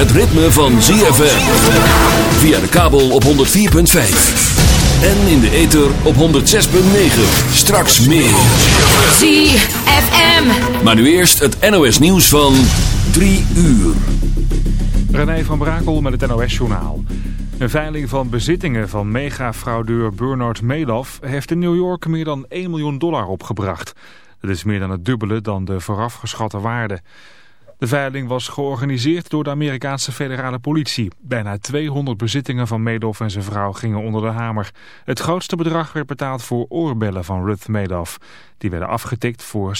het ritme van ZFM. Via de kabel op 104.5. En in de ether op 106.9. Straks meer. ZFM. Maar nu eerst het NOS nieuws van 3 uur. René van Brakel met het NOS-journaal. Een veiling van bezittingen van megafraudeur Bernard Madoff heeft in New York meer dan 1 miljoen dollar opgebracht. Dat is meer dan het dubbele dan de voorafgeschatte waarde. De veiling was georganiseerd door de Amerikaanse federale politie. Bijna 200 bezittingen van Madoff en zijn vrouw gingen onder de hamer. Het grootste bedrag werd betaald voor oorbellen van Ruth Madoff. Die werden afgetikt voor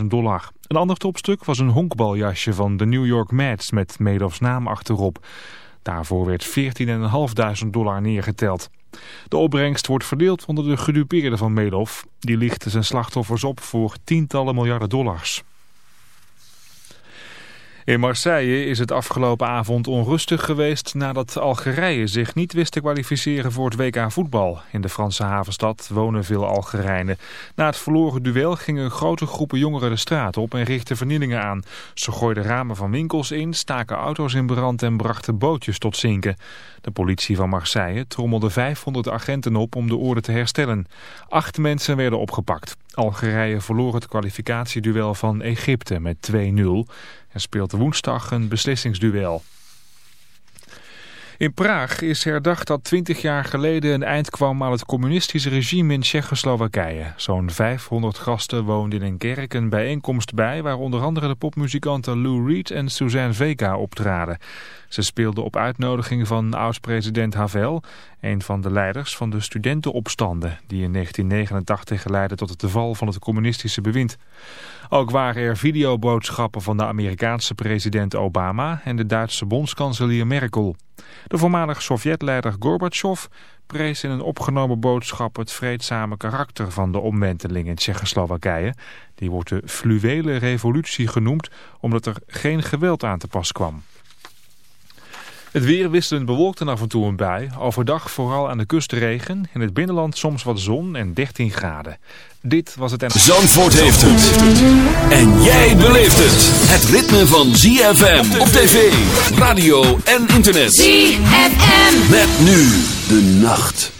70.000 dollar. Een ander topstuk was een honkbaljasje van de New York Mets met Madoffs naam achterop. Daarvoor werd 14.500 dollar neergeteld. De opbrengst wordt verdeeld onder de gedupeerden van Madoff. Die lichten zijn slachtoffers op voor tientallen miljarden dollars. In Marseille is het afgelopen avond onrustig geweest nadat Algerije zich niet wist te kwalificeren voor het WK voetbal. In de Franse havenstad wonen veel Algerijnen. Na het verloren duel gingen grote groepen jongeren de straat op en richtten vernielingen aan. Ze gooiden ramen van winkels in, staken auto's in brand en brachten bootjes tot zinken. De politie van Marseille trommelde 500 agenten op om de orde te herstellen. Acht mensen werden opgepakt. Algerije verloor het kwalificatieduel van Egypte met 2-0 en speelt woensdag een beslissingsduel. In Praag is herdacht dat 20 jaar geleden een eind kwam aan het communistische regime in Tsjechoslowakije. Zo'n 500 gasten woonden in een kerk een bijeenkomst bij waar onder andere de popmuzikanten Lou Reed en Suzanne Vega optraden. Ze speelden op uitnodiging van oud-president Havel, een van de leiders van de studentenopstanden die in 1989 leidden tot het val van het communistische bewind. Ook waren er videoboodschappen van de Amerikaanse president Obama en de Duitse bondskanselier Merkel. De voormalig Sovjetleider Gorbachev prees in een opgenomen boodschap het vreedzame karakter van de omwenteling in Tsjechoslowakije. Die wordt de fluwele revolutie genoemd omdat er geen geweld aan te pas kwam. Het weer wisselend bewolkt en af en toe een bui. Overdag vooral aan de kust regen. In het binnenland soms wat zon en 13 graden. Dit was het... Zandvoort heeft het. En jij beleeft het. Het ritme van ZFM op tv, radio en internet. ZFM. Met nu de nacht.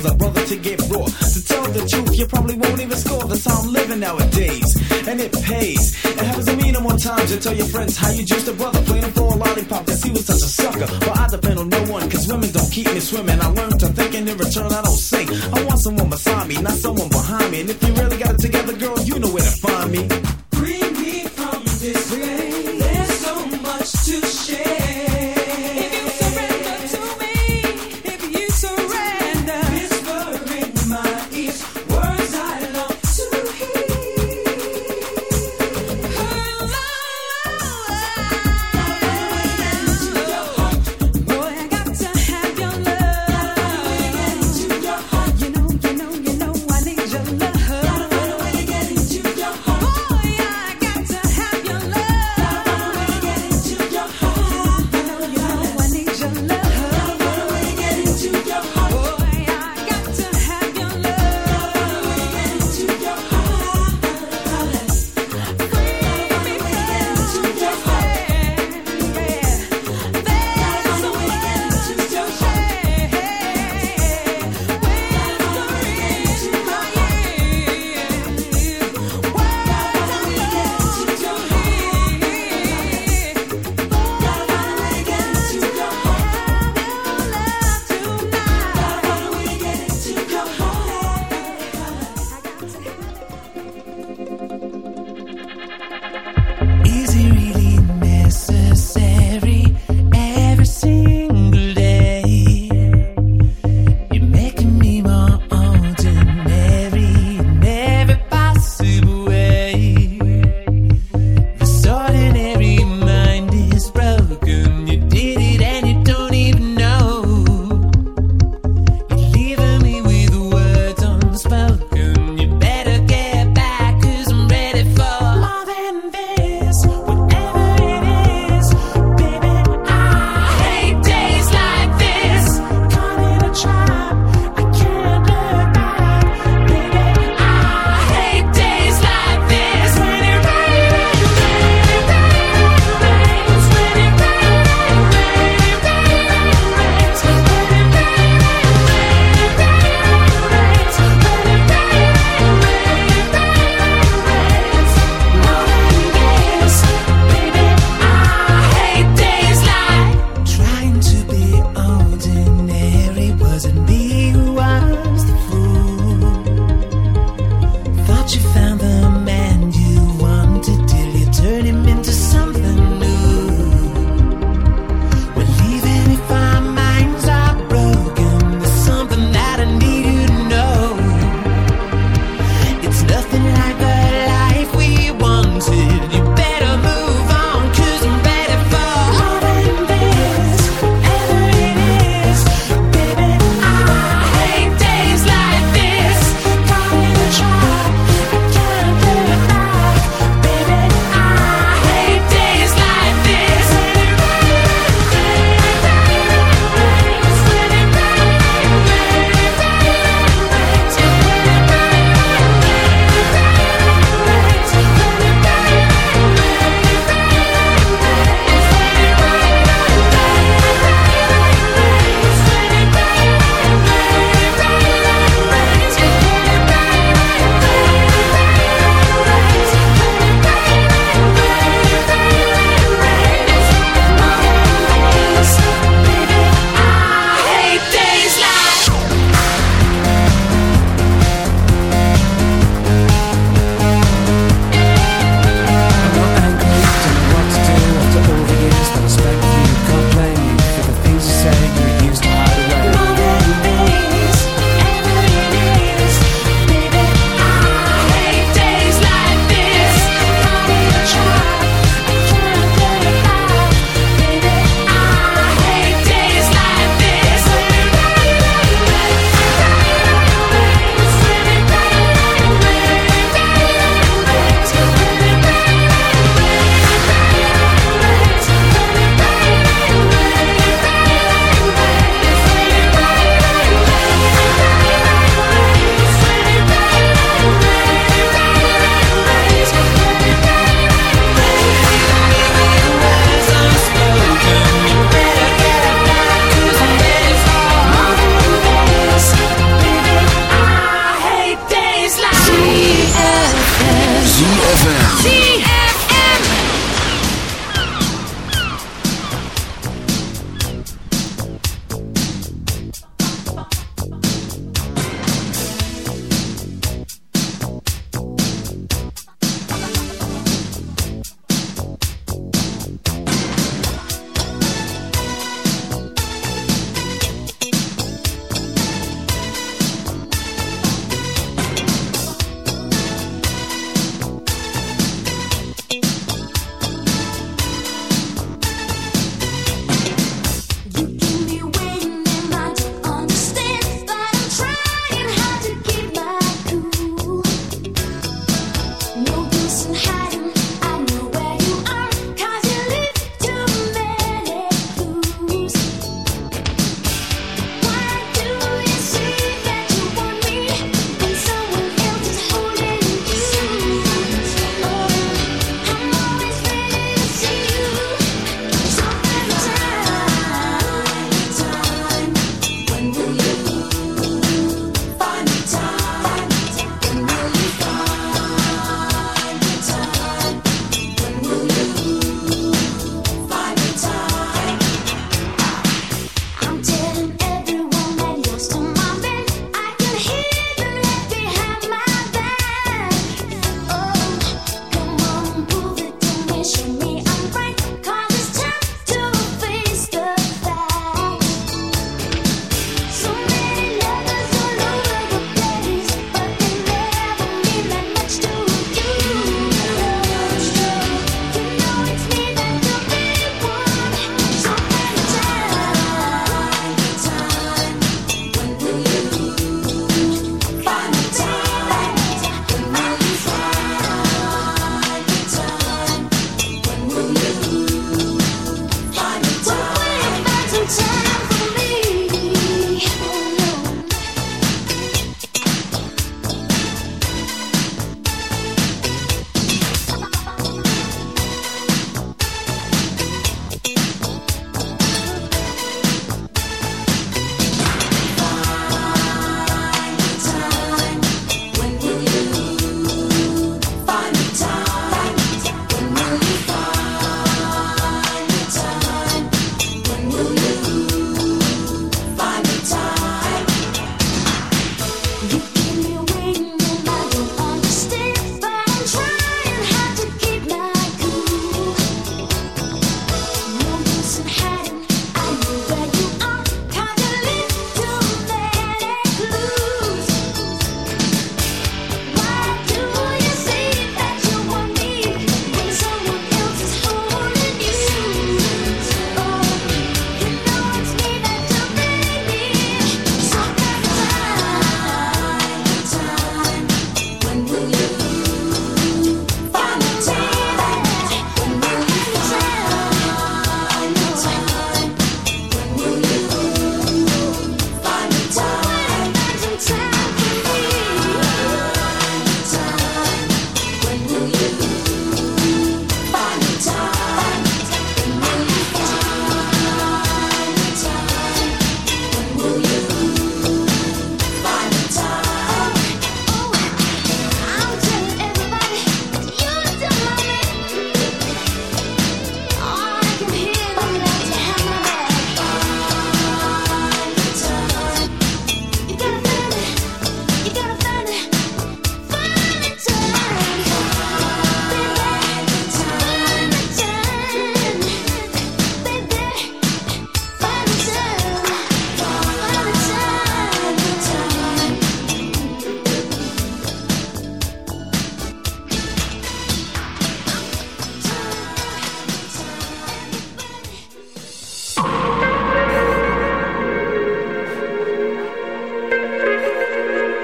Forces a brother to get raw. To tell the truth, you probably won't even score. That's how I'm living nowadays, and it pays. It happens to me no more times. You tell your friends how you just a brother, playing for a lollipop, cause he was such a sucker. But I depend on no one, cause women don't keep me swimming. I learned to think, and in return, I don't sing. I want someone beside me, not someone behind me. And if you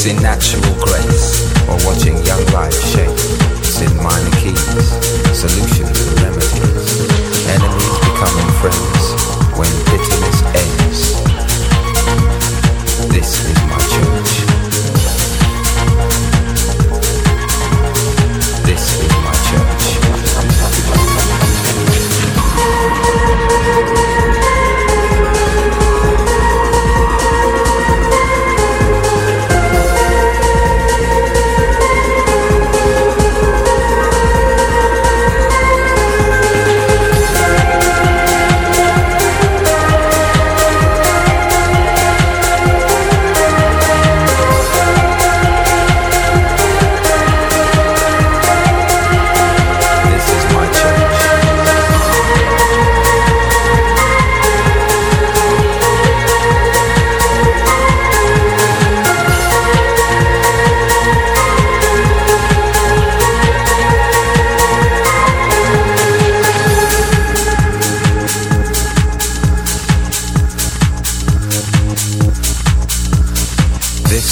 It's natural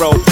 Narrow.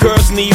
Girls need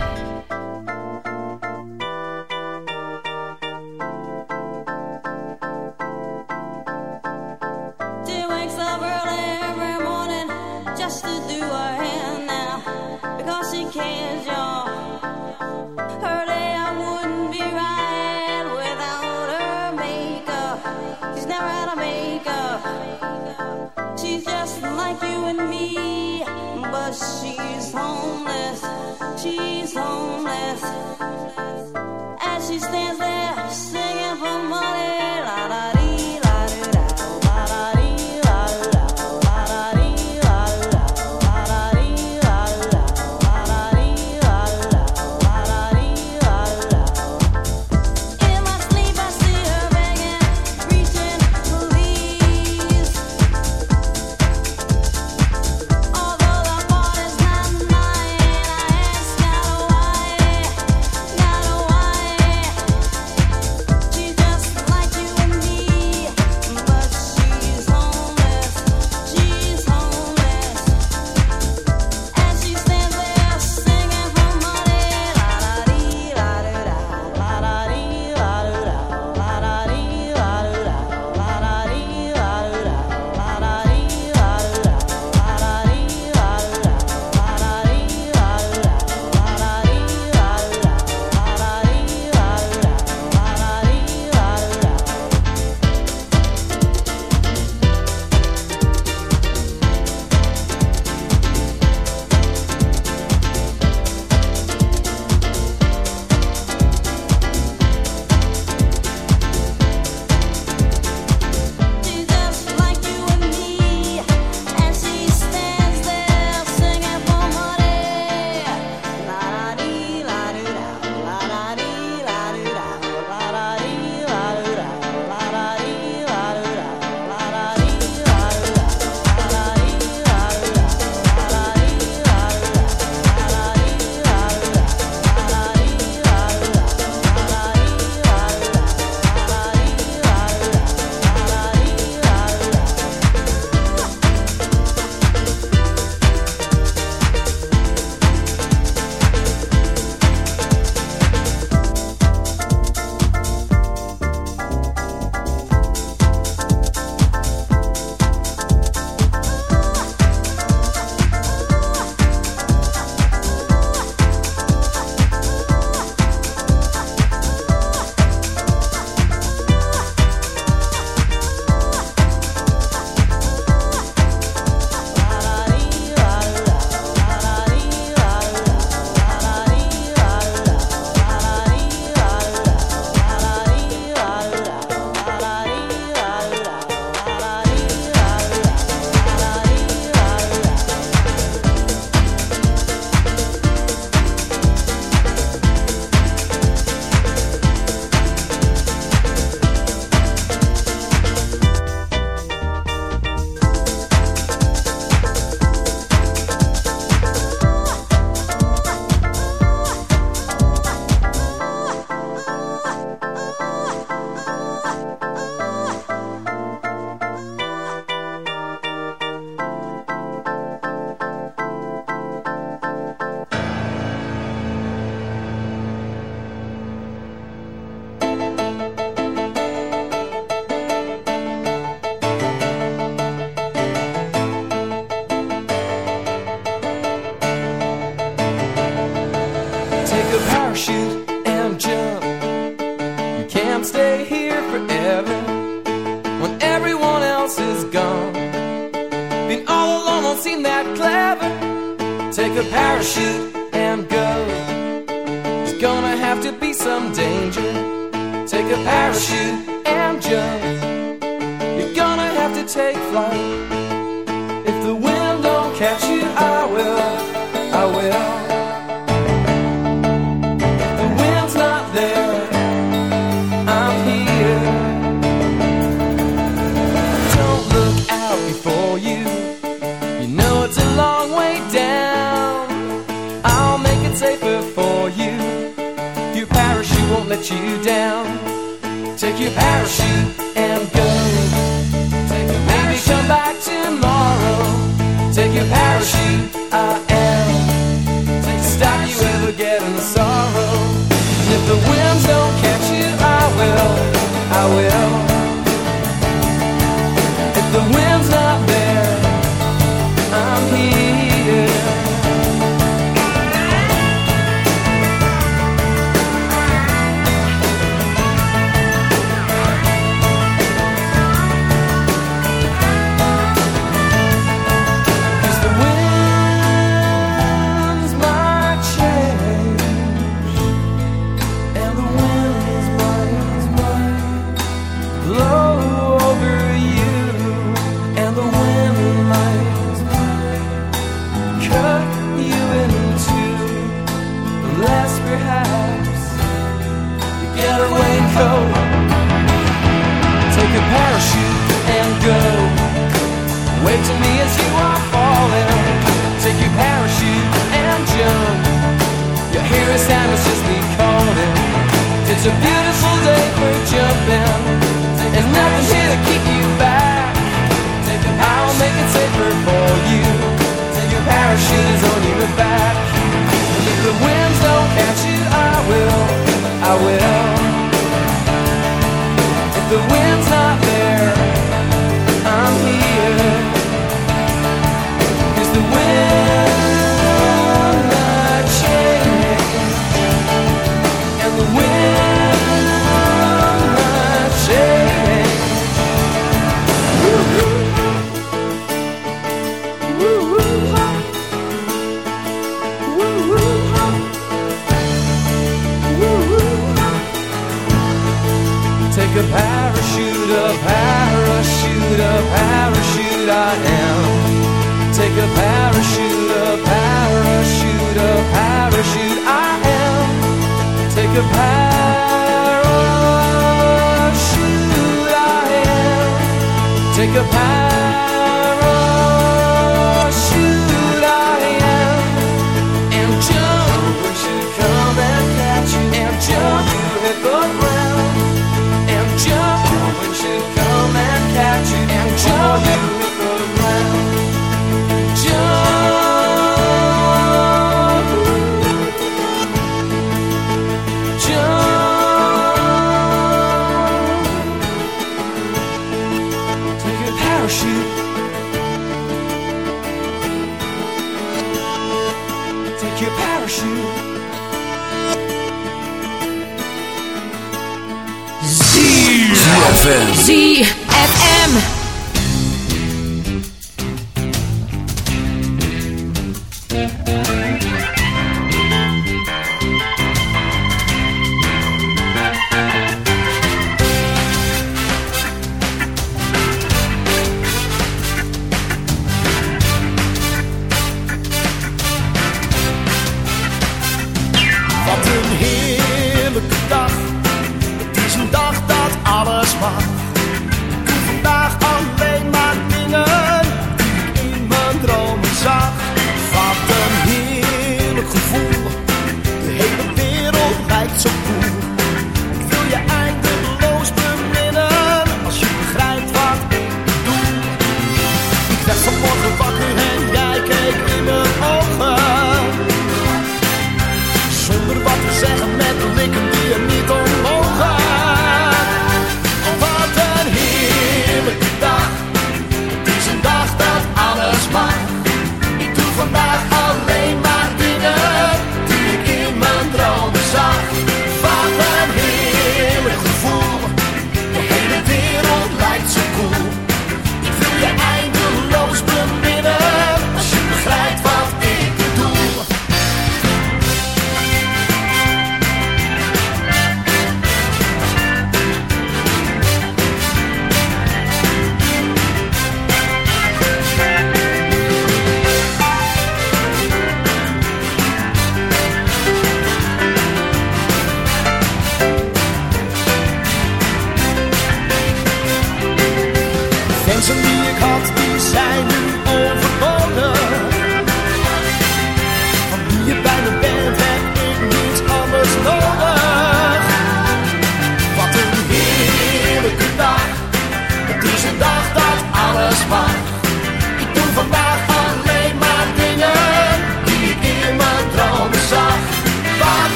you and me, but she's homeless, she's homeless. As she stands there singing for money,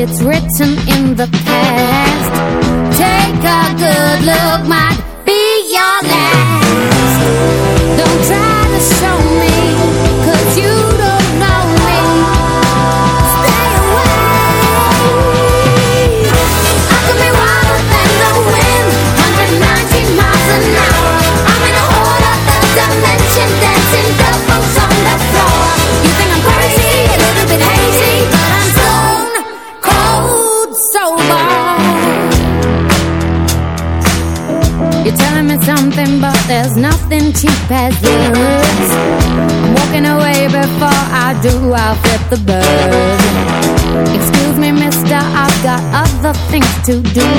it's written in to do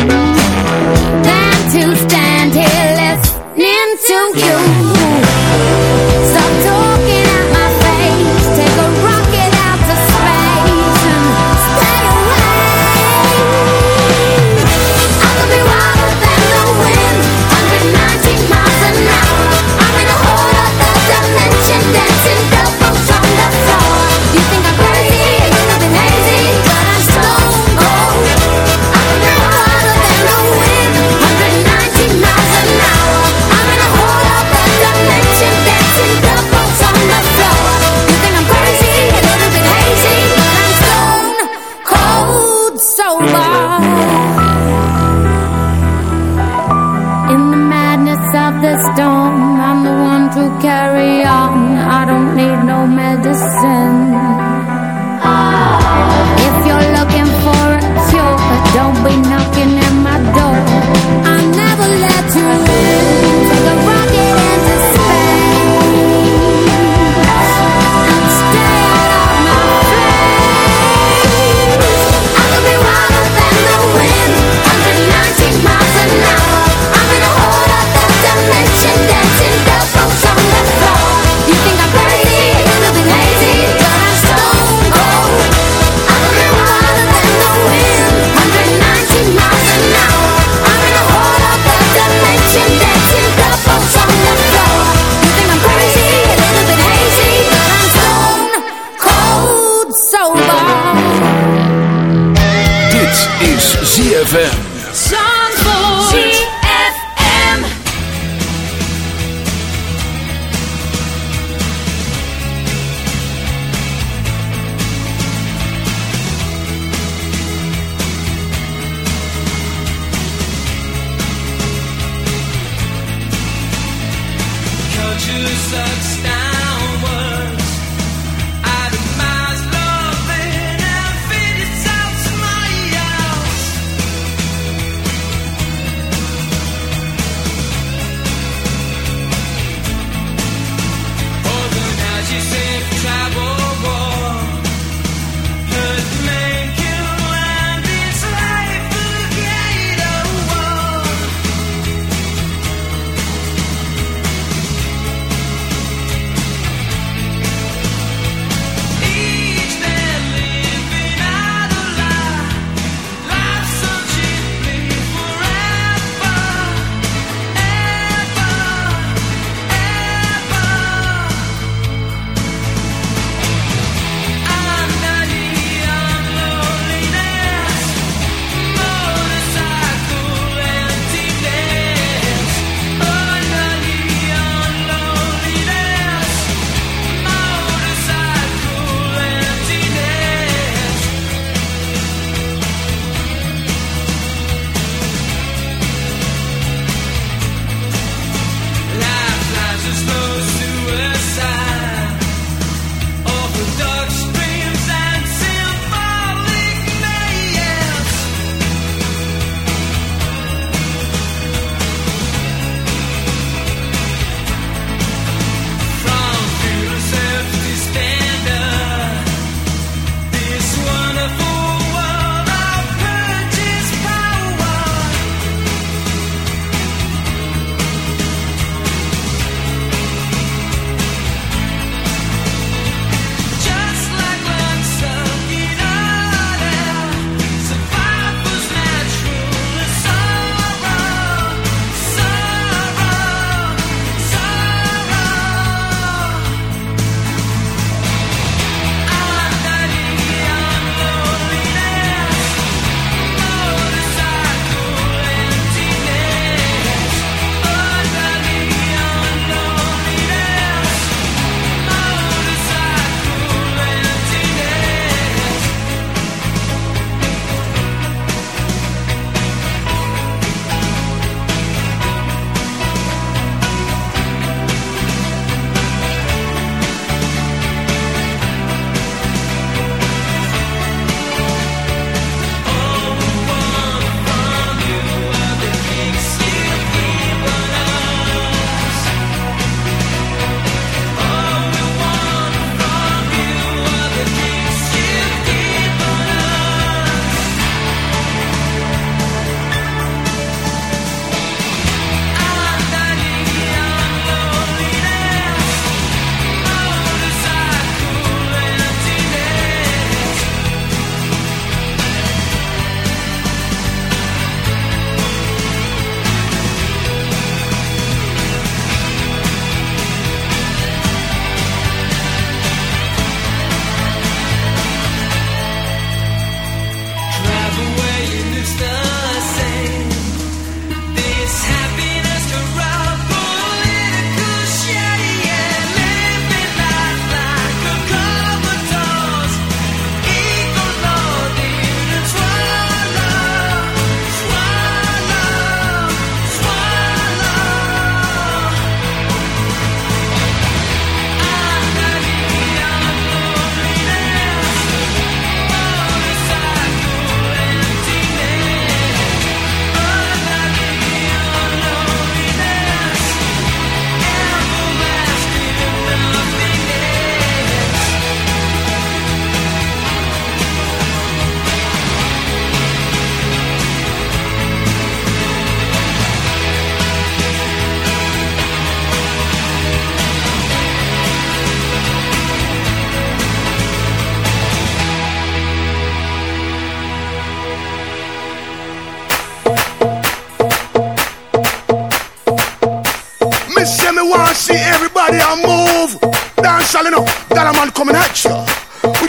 travel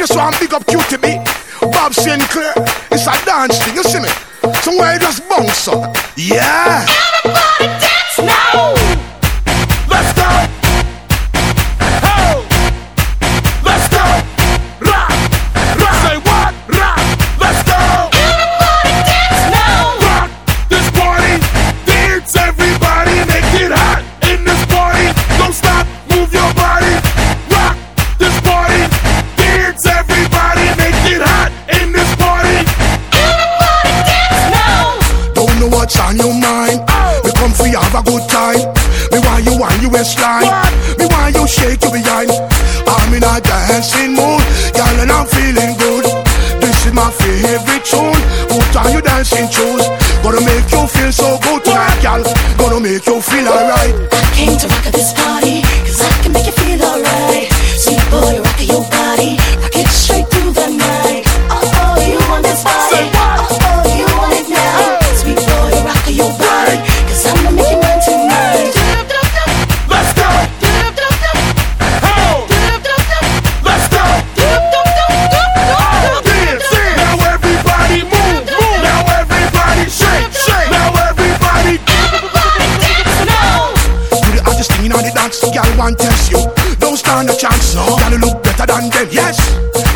just want big up QTB. Bob Sinclar, it's a dance thing, you see me? Somewhere you just bounce up. Yeah. than them, yes.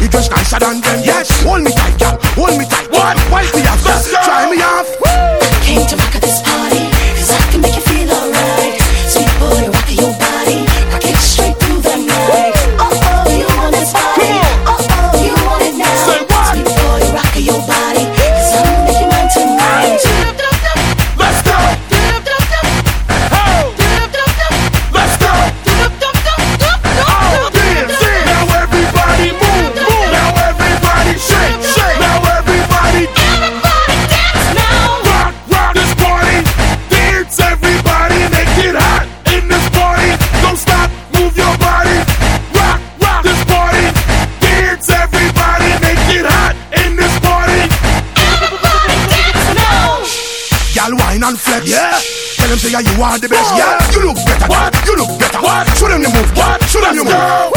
It was nicer than them, yes. Hold me tight, girl. Hold me tight. you are the best. Yeah, you look better. What? You look better. What? Show them the move. What? Show them the move.